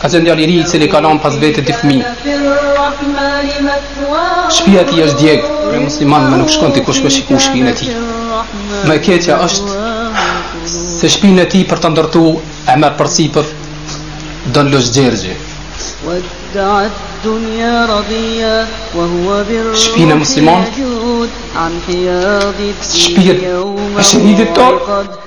Ka qenë djali i ri i cili ka lënë pas vete dy fëmijë. Shtëpia e tij është djeg, ne musliman, më nuk shkon kërkush me shiku shtëpinë e tij. Më e keqja është se shtëpinë e tij për ta ndërtu e merr përsipër Don Lush Gjergji. Shpinë e muslimonit Shpinë e shehidit tonë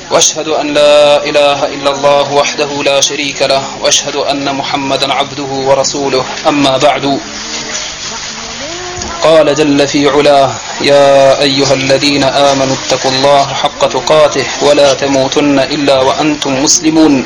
واشهد أن لا إله إلا الله وحده لا شريك له واشهد أن محمدا عبده ورسوله أما بعد قال جل في علاه يا أيها الذين آمنوا اتقوا الله حق تقاته ولا تموتن إلا وأنتم مسلمون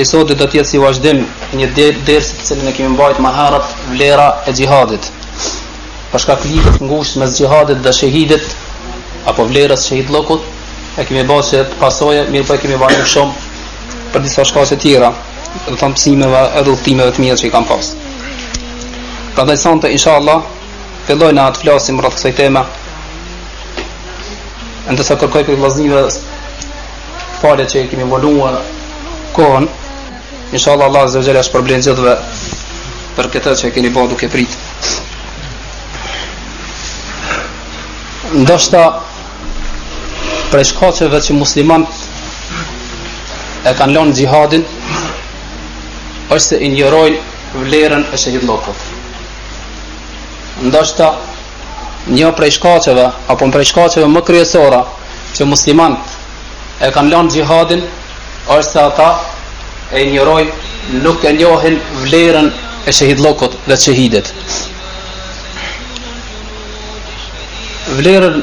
I sontit do të jetë si vazhdim i një dersi të cilin e kemi mbajt më herët, vlera e xhihadit. Për shkak të lidhjes së ngushtë mes xhihadit dhe shehidit apo vlerës së shehidllëkut, e kemi bërë si pasojë, mirëpo e kemi vonu shumë për disa shkaqe të tjera, do të thotë mësimeve edhe udhëtimeve të mia që i kam pas. Prandaj sonte inshallah fillojmë na të flasim rreth kësaj teme. Ndërsa kërkoj prej vllaznive Falje që e kemi vonua kohën. Inshallah Allah azze ve xhel ju shpërblen të gjithëve për këtë që e keni bërë duke prit. Ndoshta prej shkaqeve që muslimanët e kanë lënë xhihadin është se injorojnë vlerën e shehidllëkut. Ndoshta Një prej shkaqeve apo prej shkaqeve më kryesore që muslimanët e kanë lënë xhihadin është se ata e injorojnë, nuk e njohin vlerën e shehidllëkut dhe shehidit. Vlerën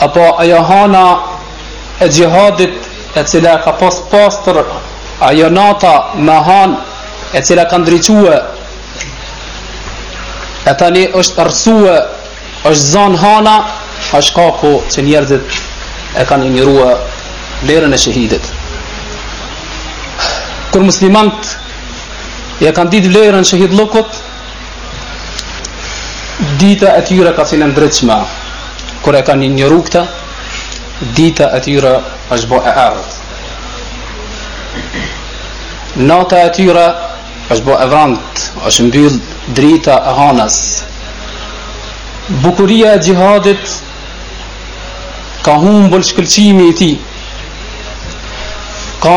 apo ajo hana e xhihadit e cila ka pas pastër ajo nata me hanë e cila ka ndriçu e tani është errësue është zanë hana është shkaku që njerëzit e kanë injoru vlerën e shehidit kur muslimanët e kanë ditë vlerën e shehidllëkut Dita e tyre ka qenë e ndritshme. Kur e kanë injoruar këtë, dita e tyre është bo e errët. Nata e tyre është bo e vrant, është mbyll drita e hanës. Bukuria e xhihadit ka humbur shkëlqimi i tij. Ka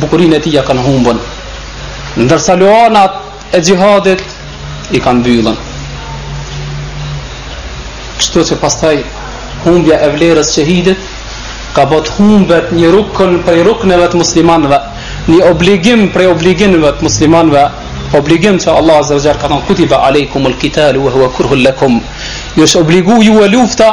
bukurinë e tij ia kanë humbën. Ndërsa luanët e xhihadit i kanë mbyllën. Kështu që pastaj humbja e vlerës së shehidit ka bo të humbet një rukn prej rukneve të muslimanëve, një obligim prej obligimeve të muslimanëve, obligim që Allah azze ve xhel ka thënë kutiba alejkumul qitalu wa huwa kurhul lakum. Ju është obligu juve lufta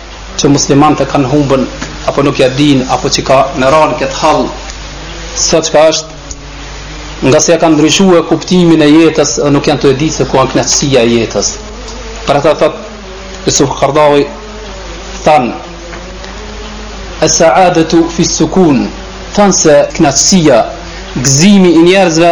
që muslimanët e kanë humbën apo nuk ja dinë apo që kanë ranë në këtë hall sa çka është nga se ja kanë ndryshue kuptimin e jetës dhe nuk janë të ditë se ku an knaqësia e jetës për ata thot Yusuf Kardawi than e sa adetu fi sukun than se knaqësia gzimi i njerëzve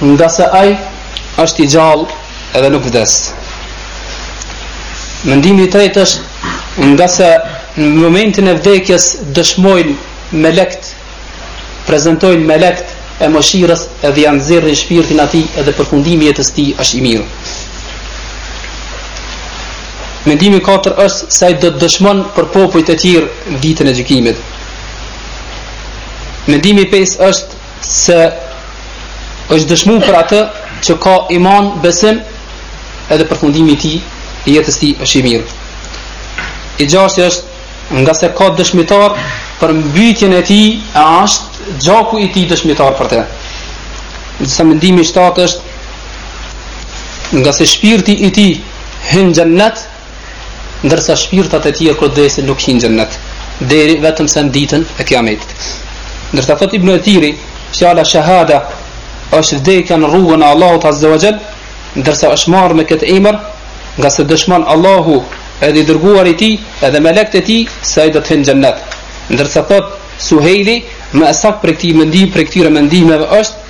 Nga se Ai është i gjallë edhe nuk vdes. Mendimi i tretë është nga se në momentin e vdekjes dëshmojnë melekt, prezentojnë melekt e mëshirës edhe ja nxjerrin shpirtin atij edhe përfundimi i jetës tij është i mirë. Mendimi i katër është se ai do të dëshmon për popujt e tjerë ditën e gjykimit. Mendimi i pestë është se është dëshmu për atë që ka iman, besim, edhe përfundimi i tij i jetës tij është i mirë. I gjashti është nga se ka dëshmitar për mbytjen e tij, e ashtë gjaku i tij dëshmitar për të. Ndërsa mendimi i shtatë është nga se shpirti i tij hyn në xhennet, ndërsa shpirtat e tjerë kodese nuk hijnë në xhennet deri vetëm se në ditën e kiametit ndërsa thot ibn Athiri fjala shahada është vdekja në rrugën e Allahut azza wa jall ndërsa është marrë me këtë emër nga se dëshmon Allahu edhe i dërguari i tij edhe melekt e tij se ai do të hynë në xhennet ndërsa thot Suhejli më e sakta prej këtij mendim prej këtyre mendimeve është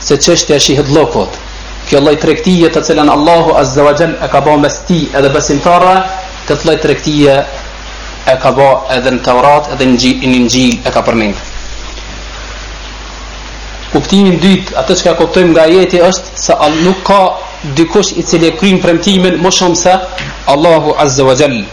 se çështja e shehidllëkut, kjo lloj tregtie të cilën Allahu azza wa jall e ka ba mes tij edhe besimtarëve, këtë lloj tregtie e ka ba edhe në Teurat edhe në Inxhil e ka përmend. Kuptimi i dytë, atë çka kuptojmë nga ajeti është se nuk ka dikush i cili e kryen premtimin më shumë se Allahu azza wa jall.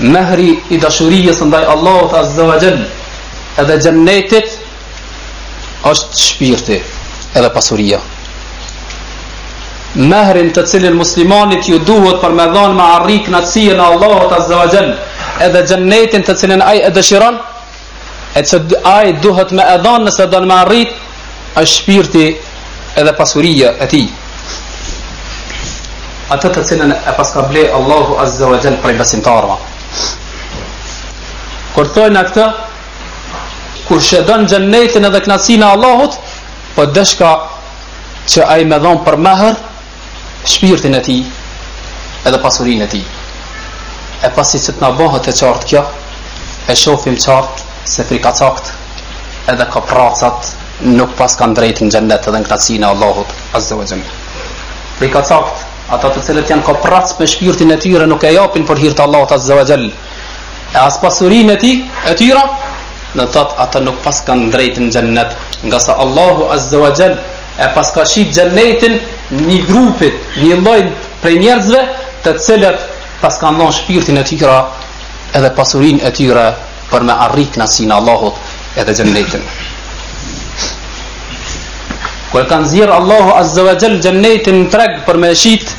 Mehri i dashurisë ndaj Allahut Azza wa Jall edhe xhennetit është shpirti edhe pasuria. Mehrin të cilin muslimanit ju duhet për me dhanë me arrit knaqësinë e Allahut Azza wa Jall edhe xhennetin të cilin ai e dëshiron e që ai duhet me e dhan nëse don me arrit, është shpirti edhe pasuria e tij. Atë të cilën e paska ble Allahu Azza wa Gjell prej besimtarëve. Kur thojnë këtë, kur sheh don xhennetin edhe knaqësinë e Allahut, po dashka që ai me e dhonë për mehër, shpirtin e tij edhe pasurinë e tij. E pasi që të na bëhet e qartë kjo, e shofim qartë se frikacaktë edhe kopracat nuk paskan drejtë në xhennet edhe në knaqësinë e Allahut Azza wa Jall. Frikacaktë, ata të cilët janë kopracë me shpirtin e tyre nuk e japin për hir të Allahut Azza wa Jall. E as pasurinë e tij, e tyra, në tëtë ata nuk paskan drejtë në xhennet ngase Allahu Azza wa Jall E paska shit xhennetin një grupi, një lloj prej njerëzve, të cilët paskan dhon shpirtin e tyre edhe pasurinë e tyre për me arrit kënaqësinë e Allahut edhe xhennetin. Kur e ka nxjerr Allahu Azza wa Jall xhennetin në treg për me shit,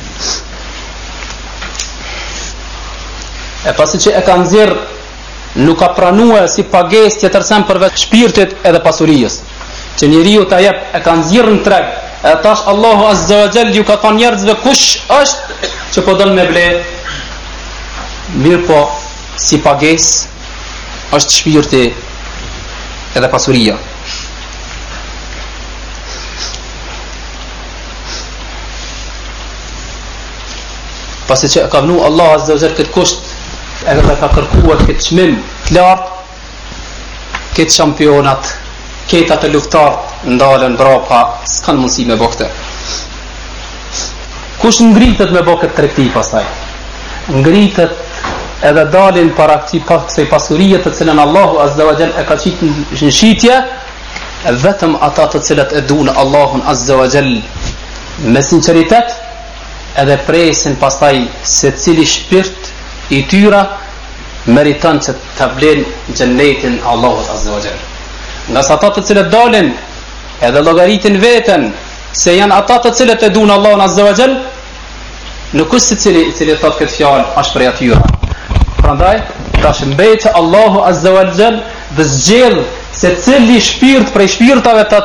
e pasi që e ka nxjerr nuk ka pranuar si pagesë tjetër sen përveç shpirtit edhe pasurisë. Që njeriu ta jep e ka nxirrë në treg, e tash Allahu Azza wa Jall ju ka thënë njerëzve kush është që po don me ble. Mirëpo, si pagesë është shpirti edhe pasuria. Pasi që ka vënu Allah Azza wa Jall këtë kusht, edhe ka kërkuar këtë çmim të lartë, Këta shampionat Këta luftart Ndalen brapa S'kan mundësi me bo këtë Kush ngritet me bo këtë tregti pastaj Ngriten edhe dalin para këti kësaj pasurie të cilën Allahu Azza wa Jall e ka qitë në shitje vetëm ata të cilët e dun Allahun Azza wa Jall me sinceritet edhe presin pastaj se cili shpirt i tyra meriton që ta blejnë xhennetin e Allahut azza wa jall. Ngase ata të cilët dalin edhe llogaritin veten se janë ata të cilët e duan Allahun azza wa jall, nuk është secili i cili thot këtë fjalë asht prej atyra. Prandaj tash mbet Allahu azza wa jall dhe zgjedh se cili shpirt prej shpirtave të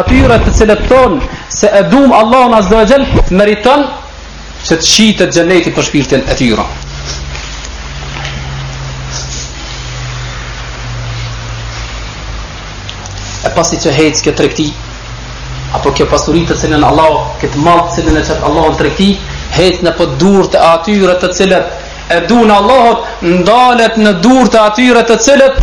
atyre të cilët thon se e duam Allahun azza wa jall meriton që të shitet xheneti për shpirtin e tyre. E pasi që hec kjo tregti, apo kjo pasuri të cilën Allah, këtë mall të cilën e qet Allah në tregti, hec nëpër dur të atyre të cilët, e dun Allahun, ndalet në dur të atyre të cilët,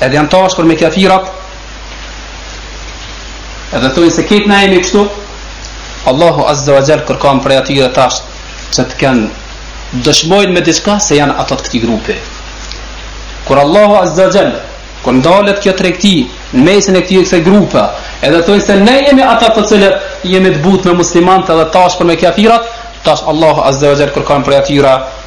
Edhe janë të ashpër me kafirat, edhe thujnë se ketë na jemi kështu, Allahu Azza wa Xhel kërkon prej atyre tash që të kanë dëshmojnë me diçka se janë ata të këtij grupi. Kur Allahu Azza wa Xhel, kur ndalet kjo tregti në mesin e këtij e kësaj grupe, edhe thujnë se ne jemi ata të cilët jemi të butë me muslimanët edhe të ashpër me kafirat, tash Allahu Azza wa Xhel kërkon prej atyre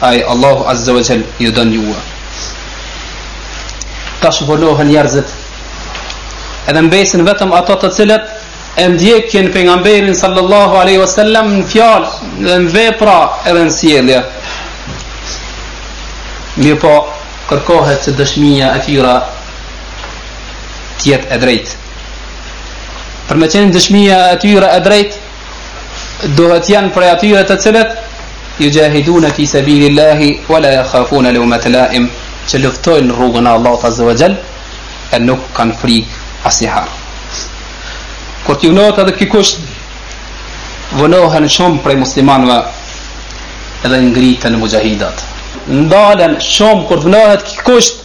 Ai, Allahu Azza wa Xhel, ju don juve. Tash vonohen njerëzit edhe mbesin vetëm ato të cilët e ndjekin pejgamberin sallallahu alaihi wasallam në fjalë e në vepra edhe në sjellje. Mirëpo, kërkohet që dëshmia e tyra t'jetë e drejtë. Për me qenë dëshmia e tyra e drejtë, duhet t'jenë prej atyre të cilët juxhahidune fi sebili Allahi wa la jakhafune leumete laim që luftojnë në rrugën e Allahut Azza wa Xhel e nuk kanë frikë asnjëherë kur t'u vnohet edhe ky kusht vonohen shumë prej muslimanve edhe ngriten muxhahidat ndalen shumë kur t'vnohet ky kusht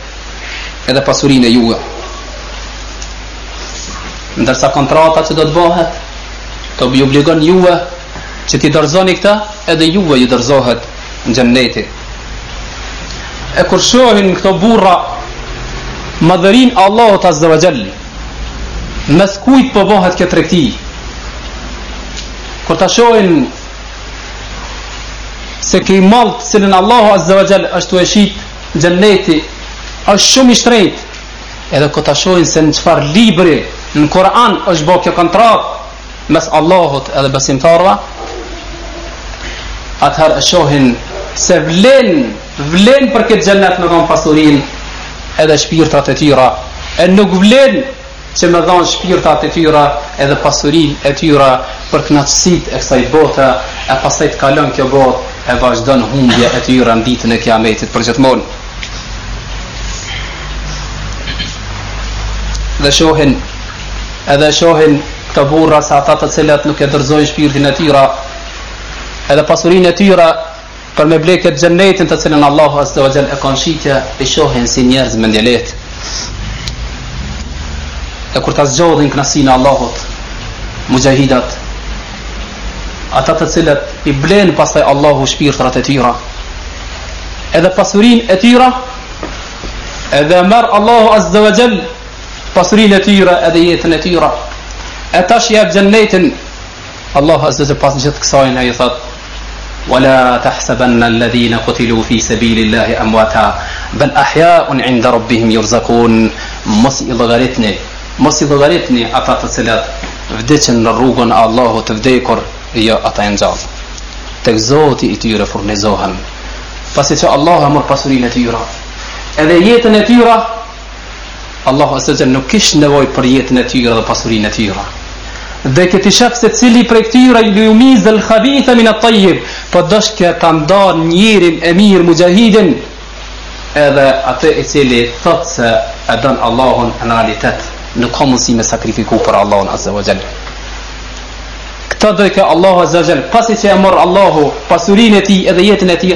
edhe pasurinë e juaj. Ndërsa kontrata që do të bahet, do t'ju obligon juve që t'i dorëzoni këta, edhe juve ju dorëzohet xhenneti. E kur shohin këto burra, madhërinë e Allahut Azza wa Xhel, mes kujt po bahet kjo tregti, kur ta shohin se ky mall të cilin Allahu Azza wa Xhel është tu e shit, Xhenneti është shumë i shtrenjtë. Edhe kur ta shohin se në çfarë libri në Kur'an është bërë kjo kontratë mes Allahut edhe besimtarëve, atëherë e shohin se vlen, vlen për këtë xhennet me dhanë pasurinë edhe shpirtrat e tyra. E nuk vlen që me dhanë shpirtat e tyre edhe pasurinë e tyre për kënaqësitë e kësaj bote, e pastaj të kalon kjo botë e vazhdon humbja e tyre në ditën e Kiametit përgjithmonë. Dhe shohin edhe shohin këto burra se ata të cilët nuk e dorëzojnë shpirtin e tyre edhe pasurinë e tyre Për me ble ket xhennet të cilën Allahu Azze wa Xhel e ka në shitje, i shohin si njerëz mendjelehtë. E kur ta zgjodhin kënaqësinë e Allahut, muxhahidat, ata të cilët i blen pastaj Allahu shpirtrat e tyra, edhe pasurinë e tyra, edhe merr Allahu Azze wa Xhel pasurinë e tyra edhe jetën e tyra, e tash jep xhennetin Allahu azza jalla pas gjithë kësaj na i thot Wala tahsabanna alladhina qutilu fi sabilillahi amwata bal ahya'un 'inda rabbihim yurzakun mos i llogaritni mos i llogaritni ata të cilët vdiqën në rrugën e Allahut të vdekur jo ata janë gjallë tek Zoti i tyre furnizohen pasi që Allahu e mor pasurinë e tyre edhe jetën e tyre Allahu Azza Jall nuk kishte nevojë për jetën e tyre dhe pasurinë e tyre. Dojke t'i shef se cili prej këtyre liyamiza l-khabitha min at-tayyib, po dojke ta ndajë njerin e mirë mujahidin, edhe atë i cili thotë se e don Allahun në realitet, nuk ka mundësi me sakrifiku për Allahun Azza wa Jall. Këta dojke Allahu Azza wa Jall, pasi që e mor Allahu pasurinë e tij edhe jetën e tij,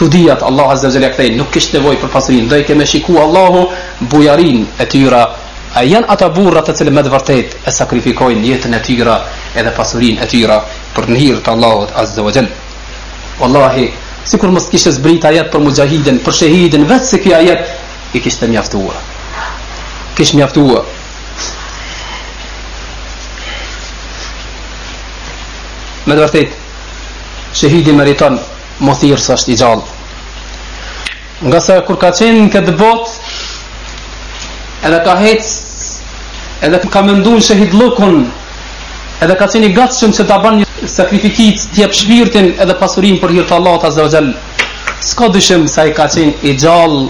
Tu e ditë Allahu azza wa jalla kthej nuk kish nevojë për pasurinë, dojke me shiku Allahu bujarinë e tyre. A janë ata burra të cilët me të vërtetë e sakrifikojnë jetën e tyre edhe pasurinë e tyre për në hir të Allahut azza wa jalla? Wallahi, sikur mos kishte zbrit ajet për mujahidin, për shahidin, veç se ky ajet i kishte mjaftuar. Kish mjaftuar. Me të vërtetë, shahidi meriton Mu thirr se është i gjallë. Ngase kur ka qenë në këtë botë, edhe ka hecë, edhe ka mendu në shehidllukun, edhe ka qenë i gatshëm që ta bën një sakrificë ta jap shpirtin edhe pasurin për hir të Allahut azza wa jall. S'ka dyshim se ai ka qenë i gjallë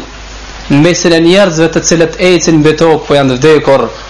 në mesin e njerëzve të cilët ecin mbi tokë po janë të vdekur.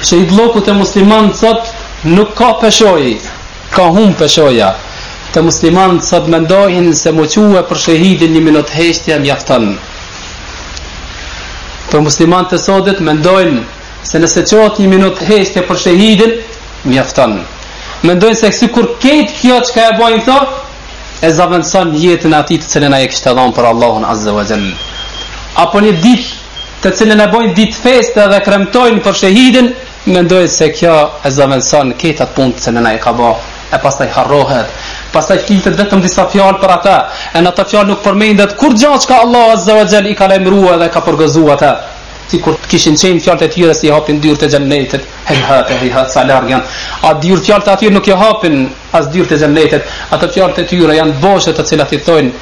Shehidlluku te muslimanët sot nuk ka peshojë, ka hum peshoja te muslimanët sot. Mendojnë se mu çu për shehidin një minut heshtje mjafton. Por muslimanët e sodit mendojnë se nëse çohet një minut heshtje për shehidin, mjafton. Mendojnë se sikur kejt kjo çka e bojnë këta, e zavendëson jetën e atij të cilën ai e kishte dhanë për Allahun Azze wa Xhel. Apo një ditë të cilën e bojnë ditë feste dhe kremtojnë për shehidin, mendojnë se kjo e zëvendëson kejt atë punë të cilën ai e ka bërë, e pastaj harrohet, pastaj flitet vetëm disa fjalë për atë, e në ato fjalë nuk përmendet kurrgjë çka Allahu Azza wa Jall i ka lajmëruar dhe e ka përgëzuar atë, sikur të kishin qenë fjalët e tyre si hapin dyert e xhennetit, hejhat hejhat sa larg janë. A dyert fjalët e atyre nuk i hapin as dyert e xhennetit, ato fjalët e tyre janë boshe të cilat i thonë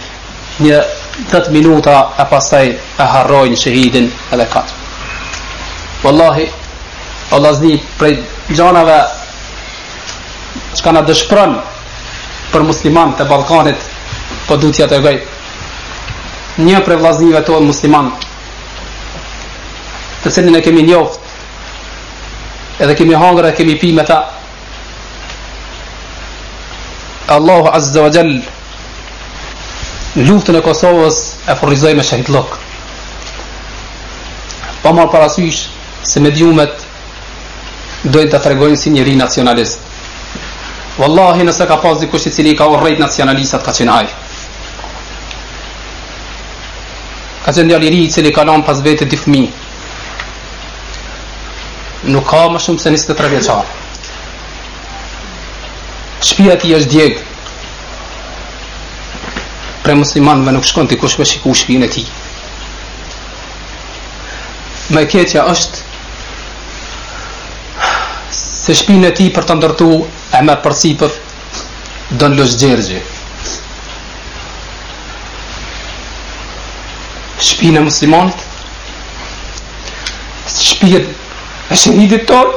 një dhetë minuta e pastaj e harrojnë shëhidin edhe katë. Wallahi, vllazni, prej gjanave çka na dëshpron për musliman të Ballkanit po du t'ju tregoj. Një prej vllaznive tonë musliman të cilin e kemi njoft edhe kemi hangër e kemi pi me ta Allahu Azza wa Jalla Luftën e Kosovës e furnizoi me shehidllëk. Pa marrë parasysh se mediumet dojnë ta tregojnë si njeri nacionalist. Wallahi nëse ka pas dikush i cili i ka urrejt nacionalistat ka qenë ai. Ka qenë djali i ri i cili ka lanë pas veti dy fmij. Nuk ka më shumë se 23 vjeçar. Shpia e tij është djegë. Prej muslimanëve nuk shkon dikush me shiku shpinë e tij. Më e keqja është se shpinë e tij për ta ndërtu e merr përsipër Don Lush Gjergji. Shpinë e muslimanit shpinë e shehidit tonë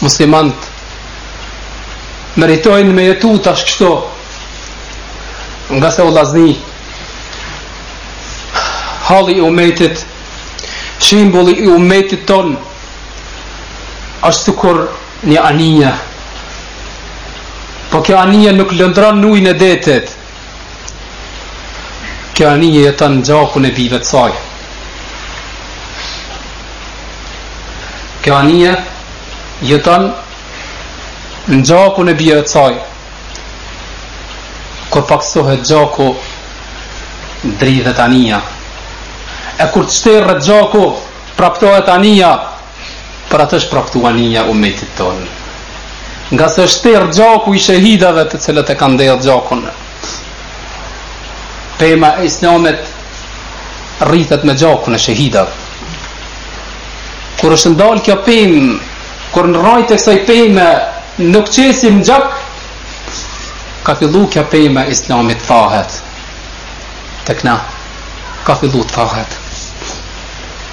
Muslimanët meritojnë me jetu tash kështu ngase vllazni halli i umetit shembulli i umetit ton është sikur një anija po kjo anija nuk lundron n'ujin e detit Kjo anija jeton në gjakun e bijve të saj. Kjo anije jeton në gjakun e bijve të saj. Kur paksohet gjaku, dridhet anija. E kur të shterret gjaku, praptohet anija. Për atë është praptu anija e umetit tonë. Ngase është shterë gjaku i shehidave të cilët e kanë derdh gjakun. Pema e Islamit rritet me gjakun e shehidave. Kur është ndalë kjo pemë, kur në rrajtë e kësaj peme nuk qesim gjak, ka fillu kjo pema e islamit thahet. Tek na, ka fillu të thahet.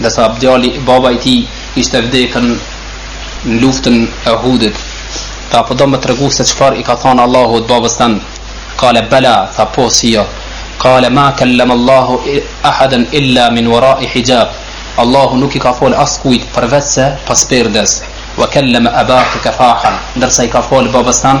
ndërsa djali baba i tij kishte vdek në luftën e Uhudit tha po do me të tregu se çfarë i ka thanë Allahu teala babës tënd kale bela tha po si jo kale ma kellem Allahu ahaden illa min wara i hijab Allahu nuk i ka fol as kujt përveçse pas perdes wa kelleme ebake kefahan ndërsa i ka fol babës tënd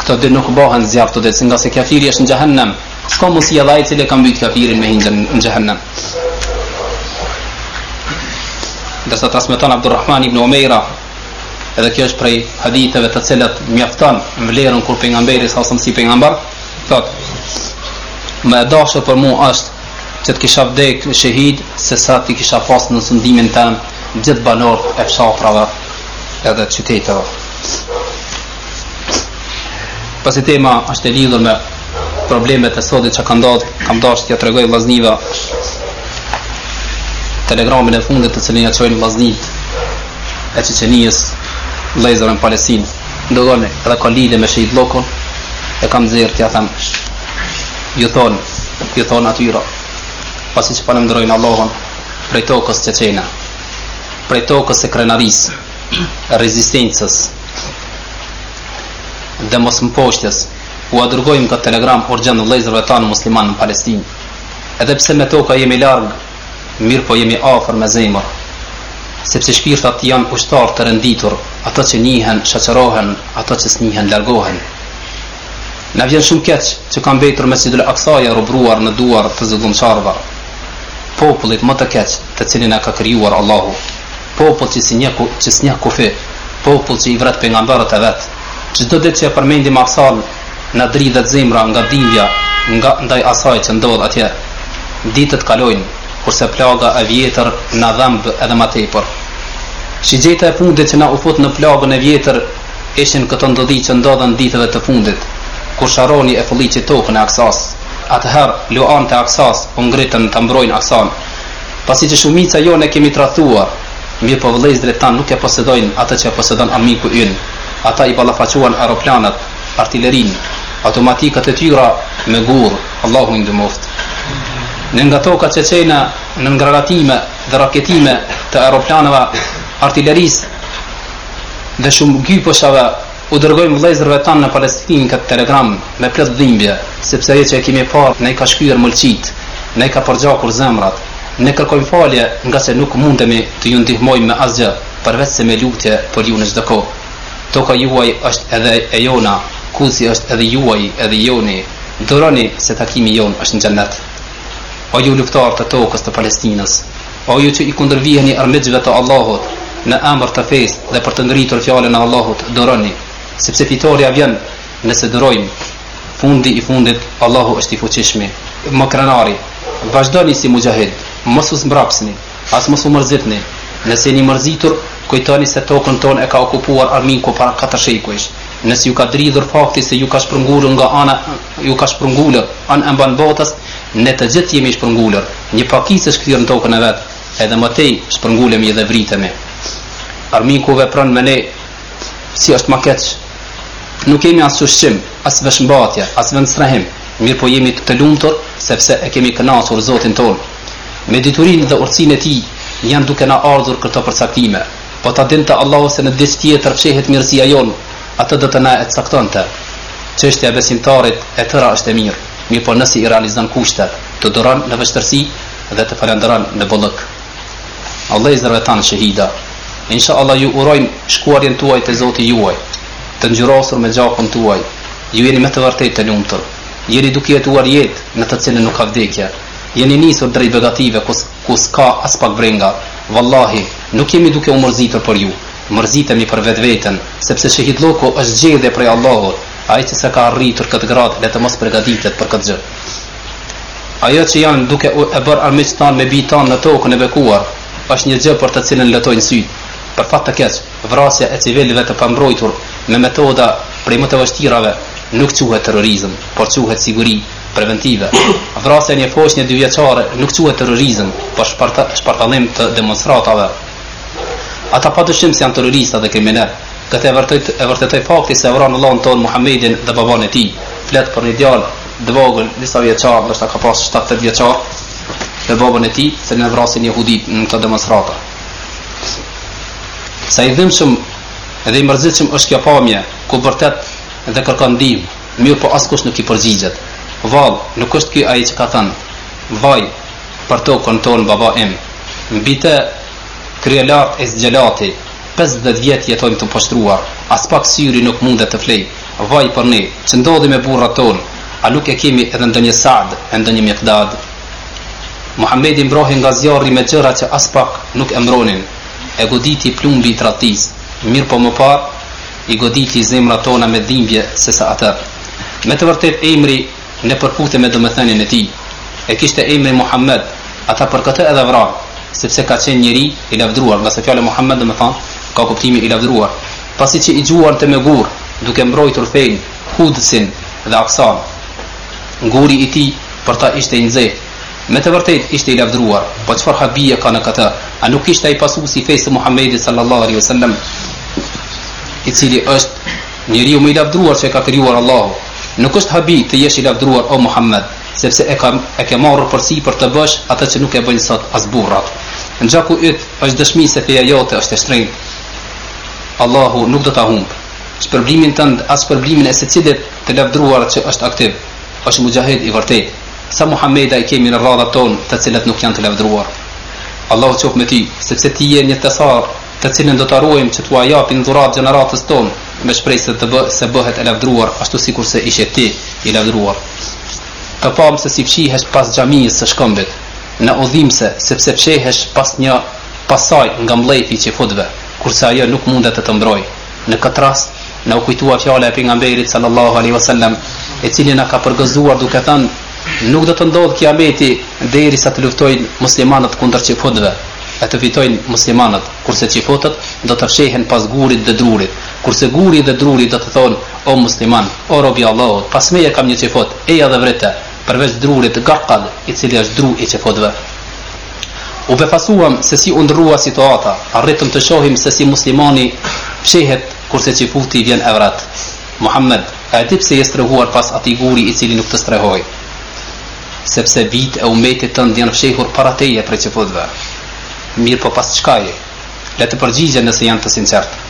Këto dy nuk bëhen në zjarr të dytë, ngase kafiri është në xhehenem. S'ka mundësi edhe ai i cili e ka mbyt kafirin me hi në xhehenem. Ndërsa transmeton Abdulrahman ibn Umeira, edhe kjo është prej haditheve të cilat mjafton vlerën kur pejgamberi s.a.s. si pejgamber, thotë: "Më e dashur për mua është që të kisha vdek shahid se sa të kisha pas në sundimin tem gjithë banorët e fshatrave edhe qyteteve." Pasi tema është e lidhur me problemet e sotit që kanë ndodhur, kam dashur t'ia tregoj vllaznive telegramin e fundit të cilin ja çojnë vllaznit e Çeçenisë, vëllezërën në Palestinë. Ndërgoni, edhe ka lidhje me shehidllëkun, e kam nxjerr t'ia them. Ju thon, ju thon atyra. Pasi që falënderojnë Allahun prej tokës çeçene, prej tokës së krenarisë, rezistencës dhe mosmposhtjes ua dërgojmë këtë telegram urgjent vëllezërve tanë muslimanë në Palestinë edhe pse me toka jemi larg mirëpo jemi afër me zemër sepse shpirtat janë ushtarë të renditur ata që njihen, shoqërohen ata që s'njihen, largohen na vjen shumë keq që ka mbetur Mesxhidul Aksaja e robëruar në duar të zullumqarëve popullit më të keq të cilin e ka krijuar Allahu Popull që, që s'njeh kufi, popull që i vret pejgamberët e vet. Çdo ditë që e përmendim Aksan, na dridhet zemra nga dhimbja ndaj asaj që ndodh atje. Ditët kalojnë, kurse plaga e vjetër na dhemb edhe më tepër. Shigjeta e fundit që na u fut në plagën e vjetër ishin këto ndodhi që ndodhën ditëve të fundit, kur Sharoni e fëlliqi tokën e Aksasë. Atëherë, luanët e Aksasë u ngritën ta mbrojnë Aksanë. Pasi që shumica jonë e kemi tradhtuar, mirëpo vëllezërit tanë nuk e posedojnë atë që e posedon armiku ynë, ata i ballafaquan aeroplanat, artilerinë, automatikat e tyra me gurë, Allahu i ndihmoftë. Ne nga toka çeçene, nën granatime dhe raketime të aeroplanave, artilerisë dhe shumë gyposhave, U dërgojmë vëllezërve tanë në Palestinë këtë telegram me plot dhimbje, sepse ajo që e kemi parë na i ka shkyer mëlçitë, na i ka përgjakur zemrat. Ne kërkojmë falje ngaqë nuk mundemi të ju ndihmojmë me asgjë, përveçse me lutje për ju në çdo kohë. Toka juaj është edhe e jona, Kudsi është edhe juaji edhe i joni. Duroni se takimi jonë është në Xhennet. O ju luftëtarë të tokës të Palestinës, O ju që i kundërviheni armiqve të Allahut në emër të fesë dhe për të ngritur fjalën e Allahut, duroni, sepse fitorja vjen nëse durojmë, fundi i fundit Allahu është i Fuqishmi, më Krenari. Vazhdoni si muxhahidë, mos u zmbrapsni, as mos u mërzitni. Nëse jeni mërzitur, kujtoni se tokën tonë e ka okupuar armiku para katër shekujsh. Nëse ju ka dridhur fakti se ju ka shpërngulur nga ana Ju ka shpërngulur, anë e mbanë botës, ne të gjithë jemi shpërngulur, një pakicë është kthyer në tokën e vet, edhe më tej shpërngulemi dhe vritemi. Armiku vepron me ne si është më keq. Nuk kemi as ushqim, as veshmbathje, as vendstrehim, mirëpo jemi të lumtur sepse e kemi kënaqur Zotin tonë. Me diturinë dhe urtësinë e tij janë duke na ardhur këto përcaktime. Po ta dinte Allahu se në diç tjetër fshehet mirësia jonë, Atë do të na e caktonte. Çështja e besimtarit e tëra është e mirë, mirëpo nëse i realizon kushtet, të duron në vështirësi dhe të falënderon në bollëk. O vëllezërve tanë shehidë, inshallah ju urojmë shkuarjen tuaj te Zoti juaj, të ngjyrosur me gjakun tuaj, ju jeni me të vërtetë të lumtur, jeni duke jetuar jetë në të cilën nuk ka vdekje, jeni nisur drejt begative ku ku s'ka aspak brenga, vallahi, nuk jemi duke u mërzitur për ju, mërzitemi për vetveten, sepse Shehidlloku është zgjedhje prej Allahut, ai që s'e ka arritur këtë gradë dhe të mos përgatitet për këtë gjë. Ajo që janë duke e bërë armiqtë tanë me bijtë tanë në tokën e bekuar, është një gjë për të cilën lotojnë sytë. Për fat të keq, vrasja e civilëve të pambrojtur me metoda prej më të vështirave nuk quhet terrorizëm, por quhet siguri, preventive. Vrasja e një foshnje dyvjeçare nuk quhet terrorizëm por shpartallim të demonstratave. Ata padyshim se janë terrorista dhe kriminelë. Këtë e vërtetoi fakti se e vranë vëllanë tonë Muhamedin dhe babanë e tij. Flet për një djalë të vogël disa vjeçar, ndoshta ka pasur shtatë-tetë vjeçar, me babën e tij, të cilin e vrasin jehuditë në këto demonstrata. Sa i dhimbshëm dhe i mërzitshëm është kjo pamje, ku bërtet dhe kërkon ndihmë. Mirëpo askush nuk i përgjigjet. Vallë, nuk është ky ai që ka thënë, Vaj për tokën tonë baba im! Mbeti kryelartë xhelati, pesëdhjetë vjet jetojmë të poshtruar, aspak syri nuk mundet të flejë, vaj për ne, çë ndodhi me burrat tonë, a nuk e kemi edhe ndonjë Saad e ndonjë Miqdad? Muhamedi mbrohej nga zjarri me gjëra që aspak nuk e mbronin, e goditi plumbi i tradhtisë, mirëpo më parë, I goditi zemrat tona me dhimbje sesa atë. Me të vërtetë emri iu përputh me domethënien e tij. E kishte emrin Muhammed, ata për këtë edhe vranë, sepse ka qenë njeri i lavdruar, ngase fjala Muhammed domethënë, ka kuptimin i lavdruar. Pasi që i gjuante me gur, duke mbrojtur fenë, Kudsin dhe Aksanë, guri i tij për ta ishte i nxehtë. Me të vërtetë ishte i lavdëruar, po çfarë habie ka në këtë? A nuk ishte ai pasues i fesë së Muhamedit sallallahu alejhi ve sellem, i cili është njeriu më i lavdëruar që e ka krijuar Allahu? Nuk është habi të jesh i lavdëruar o Muhamed, sepse e ka e ke marrur përsipër të bësh atë që nuk e bëjnë sot as burrat. Gjaku yt është dëshmi se feja jote është e shtrenjtë. Allahu nuk do ta humb shpërblimin tënd as shpërblimin e secilit të lavdëruar që është aktiv. Është muxhahid i vërtetë. Sa Muhameda i kemi në radhat tonë të cilët nuk janë të lavdruar. Allahu qoftë me ty, sepse ti je një tesar të cilin do ta ruajmë që t'ua japim dhuratë gjeneratës tonë me shpresë se bëhet e lavdruar ashtu sikurse ishe ti i lavdruar. Të pamë se si fshihesh pas xhamisë së shkëmbit në Kuds sepse fshehesh pas një pas saj nga mllefi i çifutëve, kurse ajo nuk mundet të të mbrojë. Në këtë rast, Na u kujtua fjala e Pejgamberit sallallahu alaihi wasallam, i cili na ka përgëzuar duke thënë, nuk do të ndodhë kiameti derisa të luftojnë muslimanët kundër çifutëve e të fitojnë muslimanët, kurse çifutët do të fshehen pas gurit dhe drurit, kurse guri dhe druri do të thonë, o musliman, o rob i Allahut, pas meje kam një çifut, eja dhe vrite, përveç drurit Garqad, i cili është dru i çifutëve. U befasuam se si u ndrrua situata, arritëm të shohim se si muslimani fshehet Kurse çifuti vjen e vret. Muhammed, a e di pse je strehuar pas atij guri i cili nuk të strehoi? Sepse bijtë e umetit tënd janë fshehur para teje prej çifutëve. Mirëpo pas çkaje? Le të përgjigjen nëse janë të sinqertë.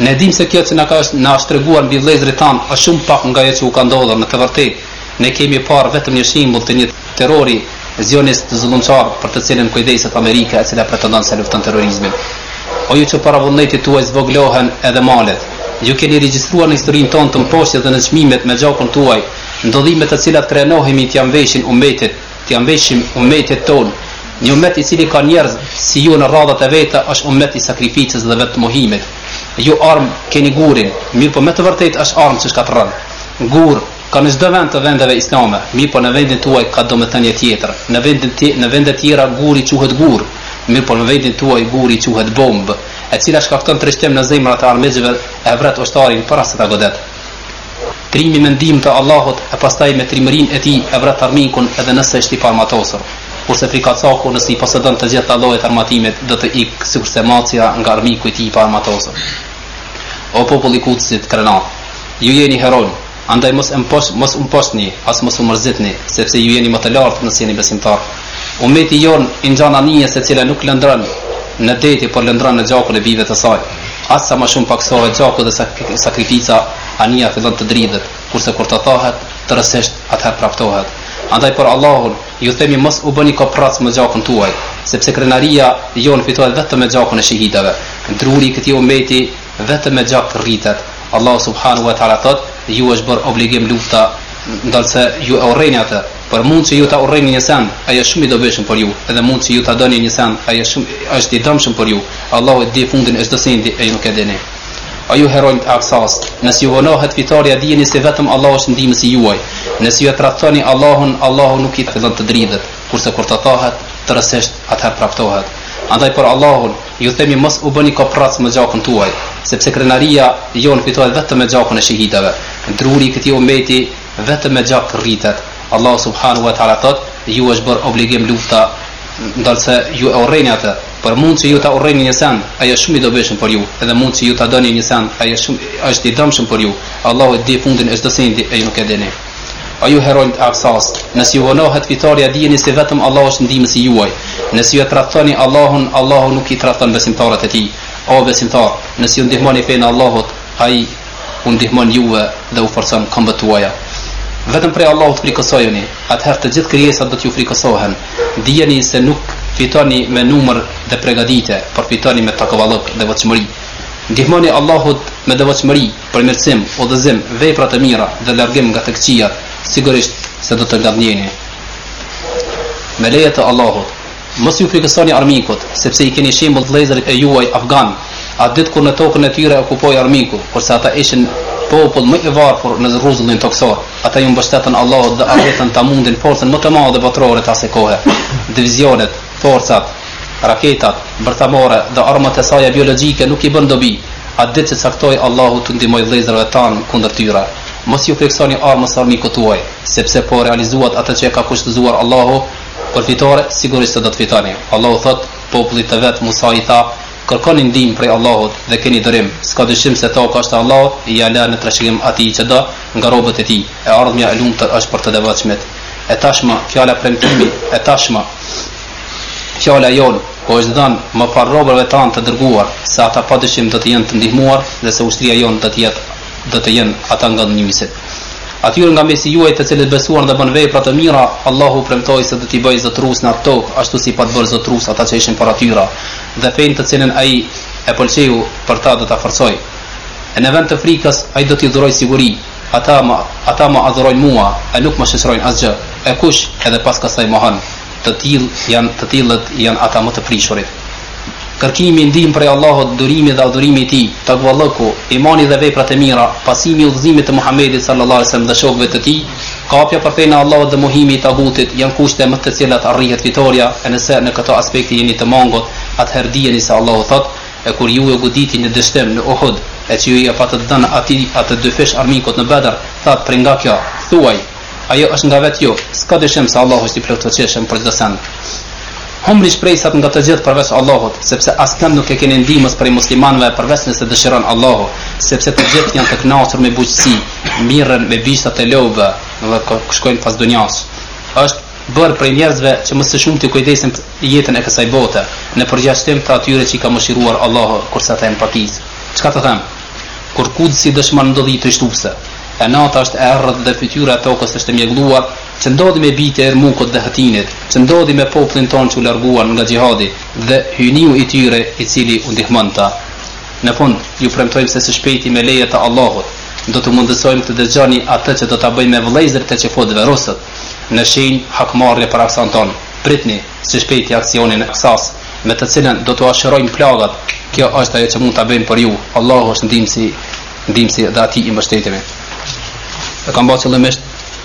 Ne dimë se kjo që na ka na është treguar mbi vëllezërit tanë është shumë pak nga ajo që u ka ndodhur në të vërtetë. Ne kemi parë vetëm një shembull të një terrori zionist zullumqar për të cilën kujdeset Amerika e cila pretendon se lufton terrorizmin. O ju që para vullnetit tuaj zvogëlohen edhe malet. Ju keni regjistruar në historinë tonë të mposhtjes dhe nënçmimit me gjakun tuaj, ndodhi me të cilat krenohemi t'ia mveshin ummetit, t'ia mveshim ummetit tonë. Një ummet i cili ka njerëz si ju në rradhat e veta është ummet i sakrificës dhe vetëmohimit. Ju armë keni gurin, mirëpo me të vërtetë është armë që shkatërron. Gur. Ka në çdo vend të vendeve islame, mirëpo në vendin tuaj ka domethënie tjetër. Në vendin tje, në vendet tjera guri quhet gur, mirëpo në vendin tuaj guri quhet bombë, e cila shkakton trishtim në zemrat e armiqve e vret ushtarin para se ta godet. Trimi me ndihmë të Allahut e pastaj me trimërinë e tij e vret armikun edhe nëse është i paarmatosur. Kurse frikacaku nëse i posedon të gjitha llojet armatimit do të ikë sikurse macja nga armiku i tij i paarmatosur. O popull i Kudsit krenar, ju jeni heronj, andaj mos mos u mposhtni, as mos u mërzitni, sepse ju jeni më të lartë nëse jeni besimtarë. Ummeti jonë i ngjan anijes e cila nuk lëndron në deti por lëndron në gjakun e bijve të saj. Aq sa më shumë pakësohet gjaku dhe sakrifica, anija fillon të dridhet, kurse kur të thahet tërësisht, atëherë praptohet. Andaj për Allahun, Ju themi mos u bëni koprracë me gjakun tuaj, sepse krenaria jonë fitohet vetëm me gjakun e shehidëve. Druri i këtij ummeti vetëm me gjak rritet. Allahu subhanahu wa ta'ala thotë, Ju është bërë obligim lufta, ndonëse ju e urreni atë. Por mund që ju ta urreni një send, ai është shumë i dobishëm për ju, edhe mund që ju ta doni një send, ai është shumë është i dëmshëm për ju. Allahu e di fundin e çdo sendi, e ju nuk e dini. O ju heronjtë e Aksasë, nëse ju vonohet fitorja dijeni se vetëm Allahu është ndihmësi juaj. Nëse ju e tradhtoni Allahun, Allahu nuk i fillon të dridhet, kurse kur të thahet tërësisht, atëherë praptohet. Andaj për Allahun, ju themi mos u bëni koprracë me gjakun tuaj, sepse krenaria jonë fitohet vetëm me gjakun e shehidëve. Druri i këtij ummeti vetëm me gjak rritet. Allahu subhanahu wa ta'ala thotë, Ju është bërë obligim lufta, ndonëse ju e urreni atë. Por mund që ju ta urreni një send, ai është shumë i dobishëm për ju, edhe mund që ju ta doni një send, ai është shumë, është i dëmshëm për ju. Allahu e di fundin e çdo sendi e ju nuk e dini. O ju heronjtë e Aksasë, nëse ju vonohet fitorja dijeni se vetëm Allahu është ndihmësi juaj. Nëse ju e tradhtoni Allahun, Allahu nuk i tradhton besimtarët e tij. O besimtar, nëse ju ndihmoni fenë e Allahut, ai u ndihmon juve dhe u forcon këmbët tuaja. Vetëm prej Allahut frikësojuni, atëherë të gjithë krijesat do t'ju frikësohen. Dijeni se nuk fitoni me numër dhe pregaditje, por fitoni me takvallëk, devotshmëri. Ndihmoni Allahut me devotshmëri, përmirësim, udhëzim, vepra të mira dhe largim nga të këqijat, sigurisht se do të ngadhënjeni. Me leje të Allahut, mos iu frikësoni armikut, sepse i keni shembull vëllezërit e juaj afganë, atë ditë kur në tokën e tyre okupoi armiku, kurse ata ishin popull më i varfër në rruzullin tokësor. Ata iu mbështetën Allahut dhe arritën ta mundin forcën më të madhe botërore të asaj kohe. Divizionet, forcat, raketat bërthamore dhe armët e saja biologjike nuk i bënë dobi, atë ditë që caktoi Allahu t'u ndihmojë vëllezërve tanë kundër tyre. Mos iu frikësoni armës së armikut tuaj, sepse po realizuat atë që e ka kushtëzuar Allahu, për fitore sigurisht se do të fitoni. Allahu thotë popullit të vet, Musa i tha, Kërkoni ndihmë prej Allahut dhe keni durim, s'ka dyshim se toka është e Allahut, ia lë në trashëgim atij që do, nga robët e Tij, e ardhmja e lumtur është për të devotshmit. E tashmë, fjala premtimi, e tashmë, fjala jonë, u është dhënë, më parë robërve Tanë të dërguar, se ata padyshim do të jenë të ndihmuar dhe se ushtria jonë do të jetë, do të jenë, ata ngadhënjyesit. Atyre nga mesi juaj të cilët besuan dhe bënë vepra të mira, Allahu u premtoi se do t'i bëjë zotërues në atë tokë, ashtu si i pat bërë zotërues ata që ishin para tyre. dhe fenë të cilën ai e pëlqeu për ta do ta forcojë e në vend të frikës ai do t'i dhurojë siguri ata më ata më adhurojnë mua e nuk më shoqërojnë asgjë e kush edhe pas kësaj mohon të tillë janë të tillët janë ata më të prishurit kërkimi i ndihmës prej Allahut durimi dhe adhurimi i tij takvallëku imani dhe veprat e mira pasimi i udhëzimit të Muhamedit sallallahu alejhi wasallam dhe shokëve të tij Kapja për fenë e Allahut dhe mohimi i tagutit janë kushte me të cilat arrihet fitorja, e nëse në këto aspekte jeni të mangut, atëherë dijeni se Allahu thotë, E kur ju e goditi një dështim në Uhud, e që ju ia patët dhënë atij atë dyfish armikut në Bedër, thatë prej nga kjo, thuaj, Ajo është nga vetë ju, s'ka dyshim se Allahu është i plotfuqishëm për çdo send. Humbni shpresat nga të gjithë përveç Allahut, sepse askënd nuk e keni ndihmës prej muslimanëve përveç nëse dëshiron Allahu, sepse të gjithë janë të kënaqur me bujqësi, mirren me bishtat e lopëve dhe shkojnë pas dunjasë. Është bërë prej njerëzve që më së shumti kujdesin për jetën e kësaj bote, në përgjashtim të atyre që i ka mëshiruar Allahu, kurse ata janë pakicë. Çka të them? Kur Kudsi dëshmon ndodhi trishtuese, e nata është e errët dhe fytyra e tokës është e mjegulluar, Që ndodhi me bijtë e Jermukut dhe Hëtinit, që ndodhi me popullin tonë që u larguan nga xhihadi dhe hyjniu i tyre i cili u ndihmon ta. Në fund, ju premtojmë se së shpejti me leje të Allahut, do t'u mundësojmë të dëgjoni atë që do ta bëjmë me vëllezërit e çifutëve rusët, në shenjë hakmarrje për Aksan tonë. Pritni së shpejti aksionin e Aksas, me të cilën do t'ua shërojmë plagat. Kjo është ajo që mund ta bëjmë për ju. Allahu është Ndihmësi, Ndihmësi dhe Atij i mbështetemi. E kam ba qëllimisht.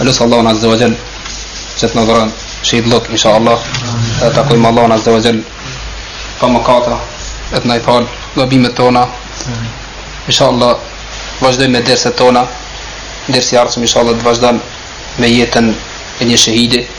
E lus Allahun Azza wa Jall që të na dhuron shehidllëk insha Allah dhe të takojmë Allahun Azza wa Jall pa mëkate e të na i falë gabimet tona insha Allah vazhdojmë me derset tona dersi ardhshëm insha Allah të vazhdojmë me jetën e një shehidi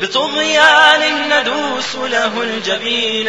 بطغيان ندوس له الجبين